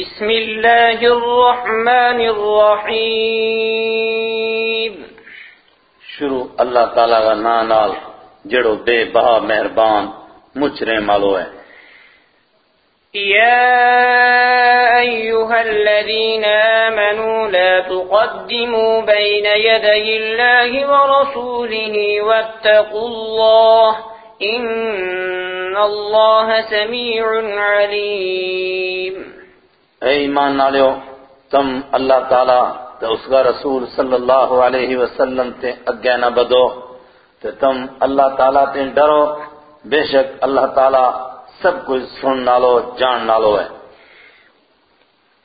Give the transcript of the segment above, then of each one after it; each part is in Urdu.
بسم الله الرحمن الرحيم. شروع اللہ تعالیٰ کا نا نال جڑو بے بہا مہربان مچرے مالو ہے۔ يا أيها الذين آمنوا لا تقدموا بين يدي الله ورسوله واتقوا الله إن الله سميع عليم. اے ایمان نالیو تم اللہ تعالیٰ تو اس کا رسول صلی اللہ علیہ وسلم تے اگے نہ بدو تے تم اللہ تعالیٰ تے ڈرو۔ بے شک اللہ تعالیٰ سب کچھ سن نالو جان نالو ہے۔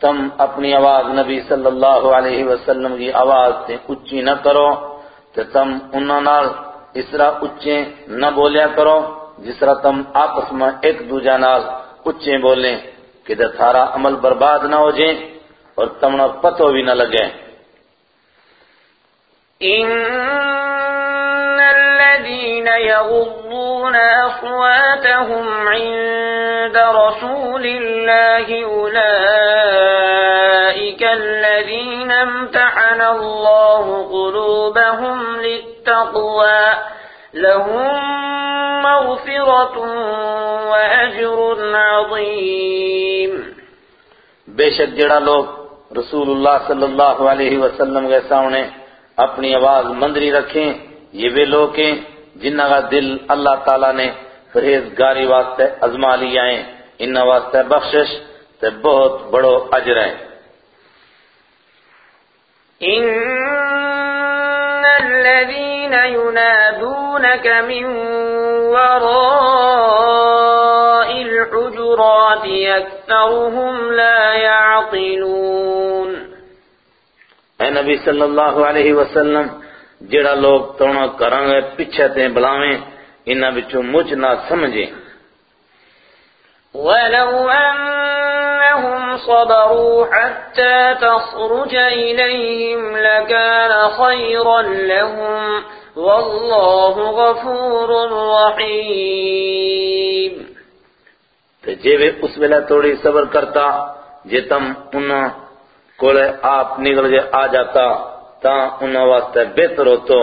تم اپنی آواز نبی صلی اللہ علیہ وسلم کی آواز سے اچھی نہ کرو تے تم انہاں نال اس طرح اچھے نہ بولیا کرو جس طرح تم آپس میں ایک دوجہ نال اچھے بولیں کہ تے تھارا عمل برباد نہ ہو جائیں اور تمنا پتو بھی نہ لگے۔ يغضون أصواتهم عند رسول الله أولئك الذين امتحن الله قلوبهم للتقوى لهم مغفرة وأجر عظيم بے شک جڑا لوگ رسول اللہ صلی اللہ علیہ وسلم کے سامنے اپنی آواز مندری رکھیں، یہ وہ لوگ ہیں جنہ کا دل اللہ تعالیٰ نے پرہیزگاری واسطے ازما لیا ہے ان واسطے بخشش تے بہت بڑو اجر ہے۔ إن الذين ينادونك من وراء الحجرات أكثرهم لا يعقلون اے نبی صلی اللہ علیہ وسلم جڑا لوگ تونا کریں گے پیچھے تے بلاویں انہاں وچوں مجھ نہ سمجھیں ولو أنهم صبروا حتى تخرج إليهم لكان خيرا لهم والله غفور رحيم۔ تے جے وے اس ویلے توڑی صبر کرتا جے تم انہاں کولے آپ نکل جے آ جاتا۔ تا انہاں واسطے بہتر ہوتو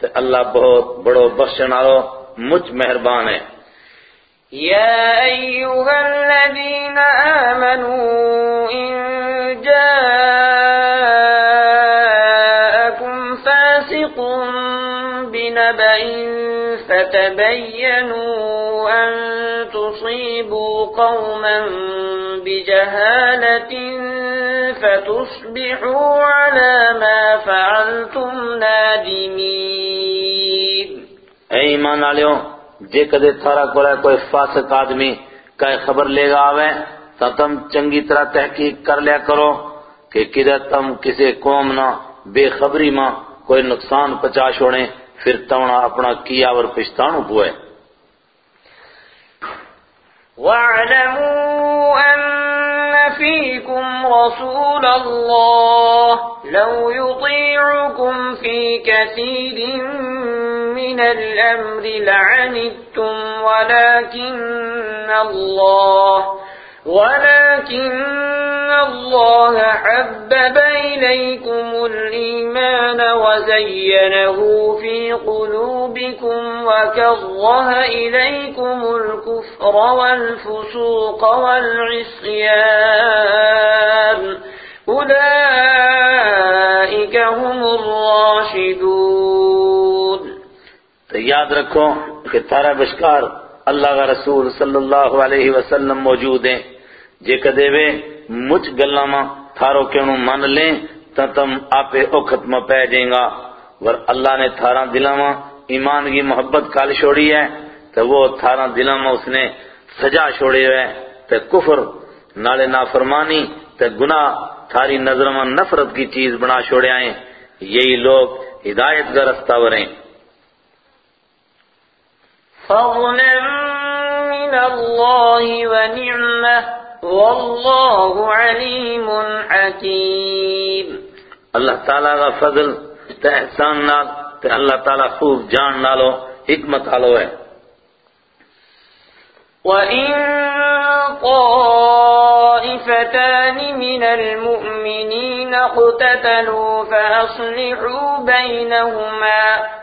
تے اللہ بہت بڑو بخشن آلو مجھ مہربان ہے۔ يا أيها الذين آمنوا إن جاءكم بنبأ فتبينوا أن تصيبوا قوما بجهالة فتصبحوا على ما فعلتم نادمين اے ایمان آلیو جے کدے تھارا کولا کوئی فاسق آدمی کئی خبر لے گا آوے تا تم چنگی طرح تحقیق کر لیا کرو کہ کدھر تم کسی قوم نہ بے خبری ماں کوئی نقصان پچا چھوڑیں۔ پھر تمنا اپنا کیا اور پشتانو پوئے۔ واعلموا أن فيكم رسول الله لو يطيعكم في كثير من الأمر لعنتم ولكن الله ولكن الله حبب إليكم الإيمان وزينه في قلوبكم وكره إليكم الكفر والفسوق والعصيان أولئك هم الراشدون تو یاد رکھو کہ تارا بشکار اللہ کا رسول صلی اللہ علیہ وسلم موجود ہیں۔ جے کدے وے مجھ گلاں تھارو کیوں من لیں تا تم آپے اوکھت میں پہ جائیں گا۔ ور اللہ نے تھارا دلاں ماں ایمان کی محبت کال چھوڑی ہے تو وہ تھارا دلاں ماں اس نے سجا چھوڑے ہوئے تو کفر نالے نافرمانی تو گناہ تھاری نظر میں نفرت کی چیز بنا چھوڑے آئیں یہی لوگ ہدایت کا رستہ وریں فضلا من اللہ ونعمہ واللہ علیم حکیم اللہ تعالیٰ کا فضل تے احسان نال تے اللہ تعالیٰ خوب جان نالو حکمت آلو ہے۔ وَإِن طَائِفَتَانِ مِنَ الْمُؤْمِنِينَ اقْتَتَلُوا فَأَصْلِحُوا بَيْنَهُمَا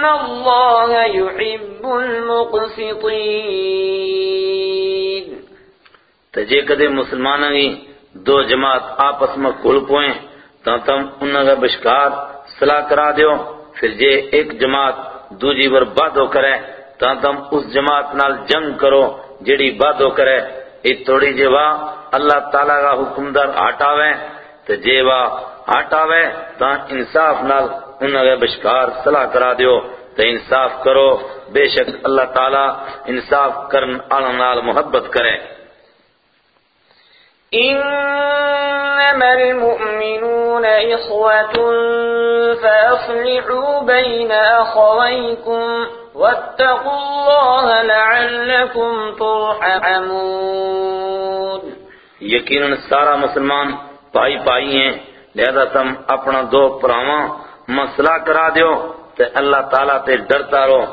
ان الله يحب المقسطين تجھے کدے مسلمانوں کی دو جماعت آپس میں کل پوئیں تو تم انہوں کا بشکار صلاح کرا دیو۔ پھر جے ایک جماعت دوجی بر بادو کرے تو تم اس جماعت نال جنگ کرو جڑی بادو کرے۔ ای توڑی جے وا اللہ تعالیٰ کا حکم در ہٹاوے تو جے وا ہٹاوے تو انصاف نال انہوں کا بشکار صلاح کرا دیو تو انصاف کرو۔ بے شک اللہ تعالیٰ انصاف کرن نال محبت کرے۔ إنما المؤمنون إخوة فأصلحوا بين أخويكم واتقوا الله لعلكم ترحمون۔ یقیناً سارا مسلمان پائی پائی ہیں۔ لہذا تم اپنا دو پراواں مسئلہ کرا دیو تے اللہ تعالیٰ تے ڈرتا رہو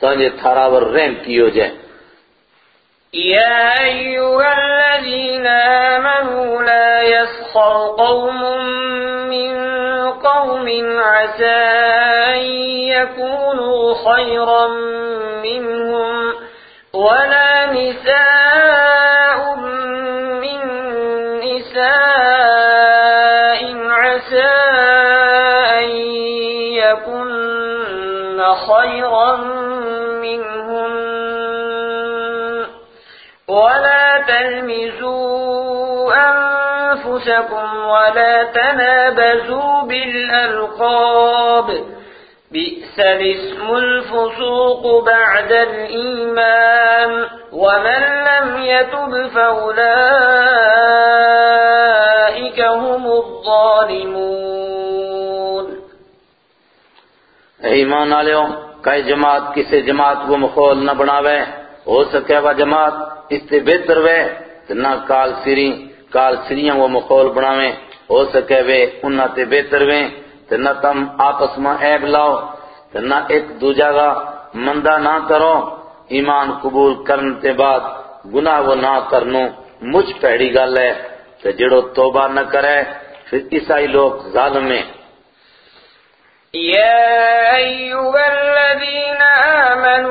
تاکہ تھارا ور رحم کیو جائے۔ يا أيها الذين آمنوا لا يسخر قوم من قوم عسى أن يكونوا خيرا منهم ولا نساء ولا تلمزوا أنفسكم ولا تنابزوا بالألقاب بئس الاسم الفسوق بعد الإيمان ومن لم يتب فأولئك هم الظالمون ایمان آلیو کئی جماعت کسی جماعت کو مخول نہ بناوے ہو سکے وہ جماعت، اس سے بہتر وے نہ کال سری، کال سریاں وہ مخول بناویں۔ ہو سکے وے انہاں تے بہتر وے نہ تم آپس میں عیب لاؤ نہ ایک دوجہ کا مندہ نہ کرو۔ ایمان قبول کرنے تے بعد گناہ وہ نہ کرنو۔ مجھ پہڑی گل ہے تو جڑو توبہ نہ کرے، پھر عیسائی لوگ ظالم ہیں۔ يا أيها الذين آمنوا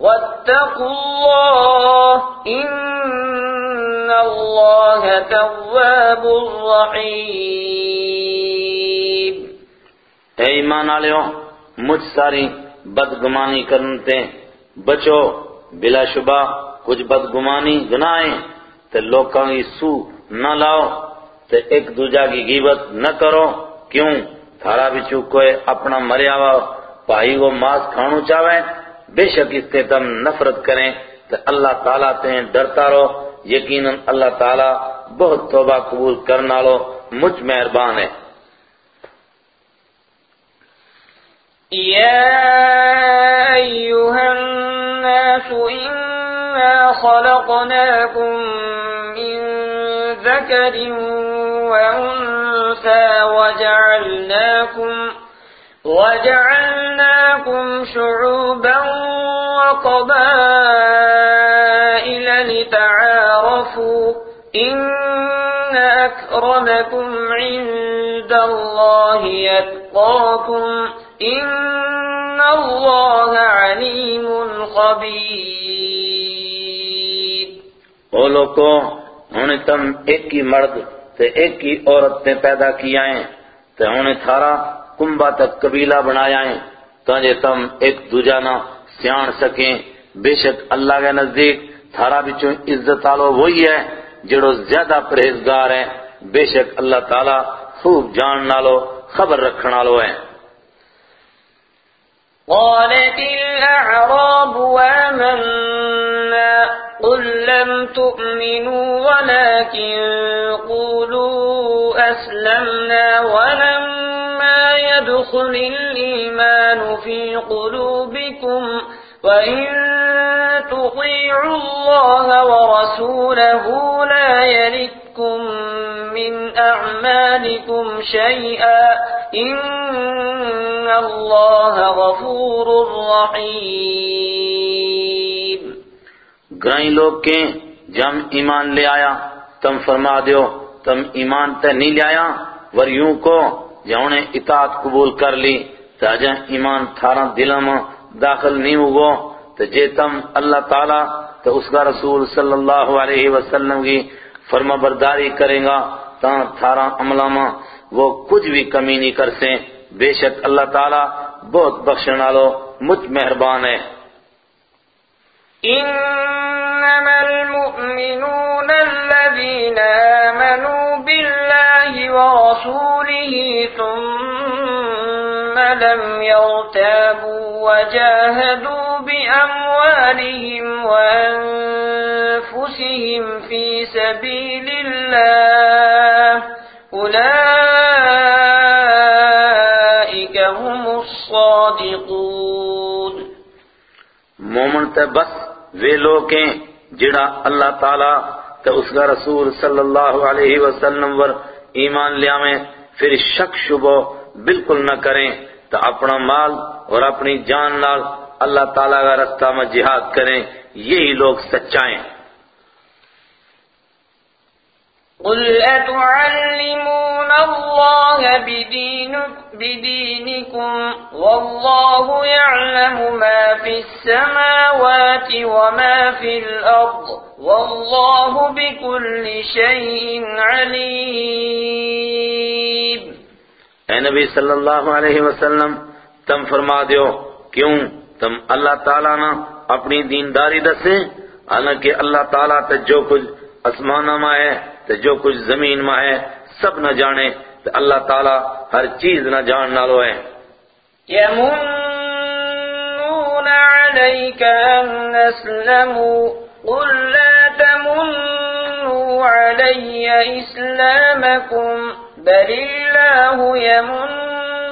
واتقوا الله إن الله تواب رحيم. اے ایمان آلیو مجھ ساری بدگمانی کرنتے بچو، بلا شبہ کچھ بدگمانی گناہیں تے لوکاں کی سو نہ لاؤ تے ایک دوجہ کی غیبت نہ کرو، کیوں؟ تھارا بچو کوئی اپنا مریا ہوا بھائی کو ماس کھانو چاہے بے شک اس سے تم نفرت کریں تو اللہ تعالیٰ تے ڈرتا رہو، یقیناً اللہ تعالیٰ بہت توبہ قبول کرنا لو، مجھ مہربان ہے۔ يا أيها الناس إنا خلقناكم من ذكر وأنثى وجعلناكم وجعلناكم شعوبا وقبائل لتعارفوا إن أكرمكم عند الله يتقاكم إن الله عليم خبير. او لوگو انہیں تم ایک ہی مرد تے ایک ہی عورت نے پیدا کیا ہیں تے انہیں تھارا کنبا تک قبیلہ بنایا ہیں تاکہ تم ایک دوجہ نہ سیان سکیں۔ بے شک اللہ کے نزدیک تھارا بچوں عزت آلو وہی ہے جڑو زیادہ پرہیزگار ہے۔ بے شک اللہ تعالیٰ خوب جان نالو، خبر رکھن نالو ہے۔ قالت الأعراب آمنا، قل لم تؤمنوا ولكن قولوا أسلمنا ولما يدخل الإيمان في قلوبكم وإن تطيعوا الله ورسوله لا يلدكم من أعمالكم شيئا إن الله غفور رحيم. گائیں لوگ کے جم ایمان لے آیا تم فرما دیو، تم ایمان تے نہیں لے آیا ور یوں کو جہوں نے اطاعت قبول کر لی تاجہ ایمان تھارا دلم داخل نہیں ہوگو۔ تو جے تم اللہ تعالیٰ، تو اس کا رسول صلی اللہ علیہ وسلم کی فرما برداری کریں گا تا تھارا عملہ میں وہ کچھ بھی کمی نہیں کر سیں بے شک اللہ تعالیٰ بہت بخشن والو مجھ مہربان ہے۔ إنما المؤمنون ورسوله ثم لم يرتابوا وجاهدوا بأموالهم وأنفسهم في سبيل الله أولئك هم الصادقون مومن تے بس وہ لوگ ہیں جڑا اللہ تعالیٰ تے اس کا رسول صلی اللہ علیہ وسلم ور ایمان لیا میں پھر شک شبہ بالکل نہ کریں تو اپنا مال اور اپنی جان نال اللہ تعالیٰ کا رستہ میں جہاد کریں، یہی لوگ سچائیں قل أتعلمون الله بدين، بدينكم والله يعلم ما في السماوات وما في الأرض والله بكل شيء عليم اے نبی صلی اللہ علیہ وسلم، تم فرما دیو، کیوں؟ تم اللہ تعالیٰ نہ اپنی دینداری دسیں، حالانکہ اللہ تعالیٰ تے جو کچھ اسمانہ میں ہے تے جو کچھ زمین میں ہے سب نہ جانے تے اللہ تعالیٰ ہر چیز نہ جان نالو ہے۔ يمنون عليك أن أسلموا قل لا تمنوا علي إسلامكم بل الله يمن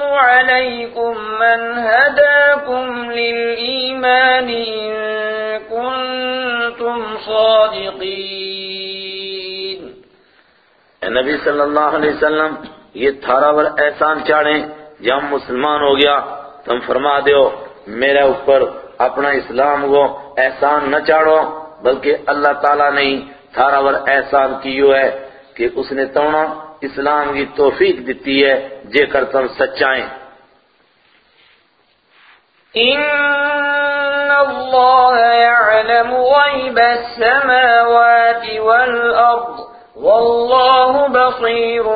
عليكم من هداكم للإيمان إن كنتم صادقين نبی صلی اللہ علیہ وسلم، یہ تھارا ور احسان چاڑیں جب مسلمان ہو گیا تم فرما دیو، میرے اوپر اپنا اسلام کو احسان نہ چاڑو، بلکہ اللہ تعالیٰ نے تھارا ور احسان کیو ہے کہ اس نے تونا اسلام کی توفیق دیتی ہے جے کر تم سچائیں إن الله يعلم غيب السماوات والأرض والله بصير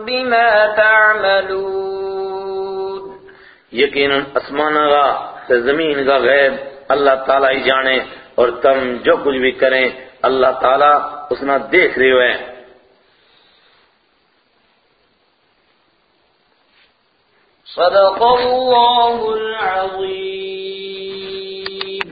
بما تعملون. یقیناً اسمانہ کا زمین کا غیب اللہ تعالیٰ ہی جانے اور تم جو کچھ بھی کریں اللہ تعالیٰ اس نے دیکھ رہے ہوئے صدق الله العظيم